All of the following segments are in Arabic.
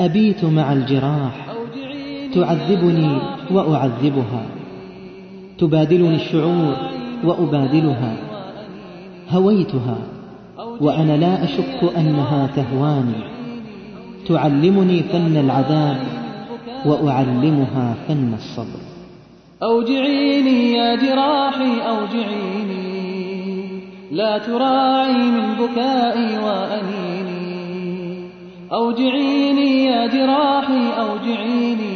أبيت مع الجراح تعذبني وأعذبها. تبادلني الشعور وأبادلها. هويتها وأنا لا أشك أنها تهواني. تعلمني فن العذاب وأعلمها فن الصبر. أوجعيني يا جراحي أوجعيني. لا تراعي من بكائي وأنيني أوجعيني يا جراحي أوجعيني.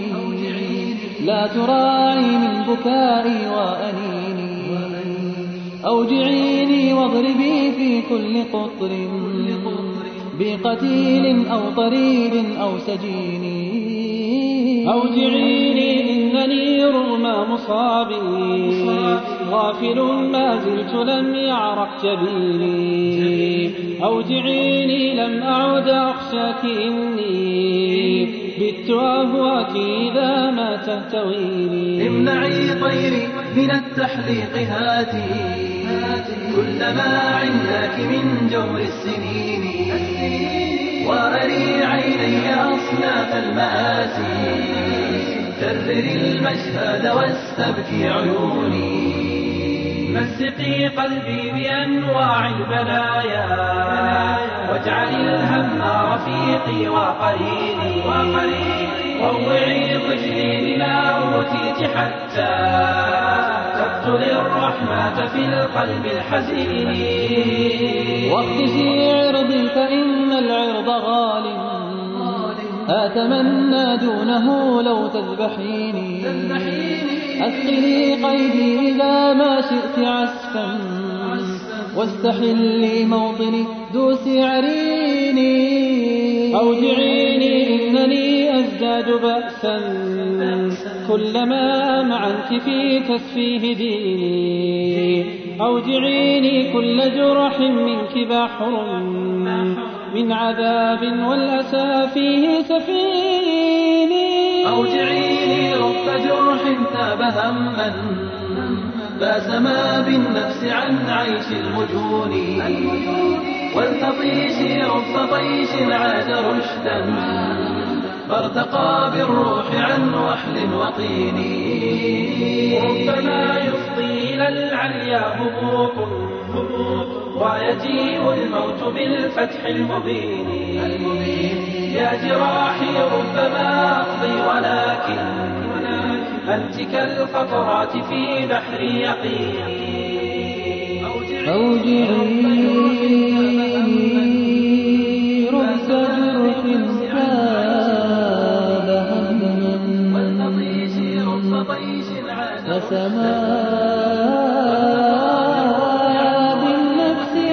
لا تراعي من بكائي وأنيني. أوجعيني واضربي في كل قطر. بقتيل أو طريد أو سجين أوجعيني إنني رغم مصابي. غافل ما زلت لم يعرق جبيني. أوجعيني لم أعد أخشاك إني بت أهواك إذا ما تهتويني امنعي طيري من التحليق هاتي. كلما عندك من جور السنين. وأري عيني أصناف المآسي. كرري المشهد واستبكي عيوني. مسقي قلبي بأنواع البلايا. واجعلي الهم رفيقي وقريني روعي ضجري بما أوتيت حتى تقتل الرحمة في القلب الحزين. واقتسي عرضي فإن العرض غال أتمنى دونه لو تذبحيني. أثقلي قيدي إذا ما شئت عسفا. واستحلي موطني دوسي عريني أوجعيني إنني أزداد بأسا. كلما أمعنت في تسفيه ديني. أوجعيني كل جرح منك بحر. من عذاب والأسى فيه سفيني. أوجعيني رب جرح تاب هما. باس ما بالنفس عن عيش المجون والتطيش رب طيش عاد رشدا. فارتقى بالروح عن وحل وطين. ربما يفضي إلى العليا هبوط ويجيء الموت بالفتح المبين. يا جراحي ربما أقضي أنت كالقطرات في بحر يقين. أوجعيني رب جرح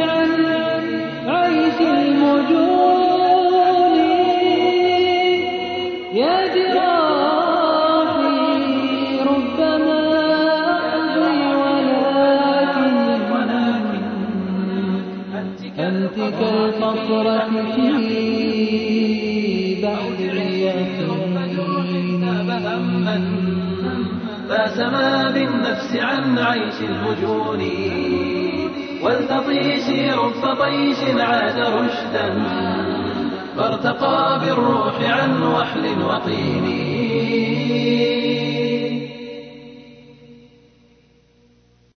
عن عيش المجون. يا جراحي أنت كالقطرة في اليقين فسما بالنفس عن عيش المجون والتطيش رب طيش عاد رشدا فارتقى بالروح عن وحل وطين.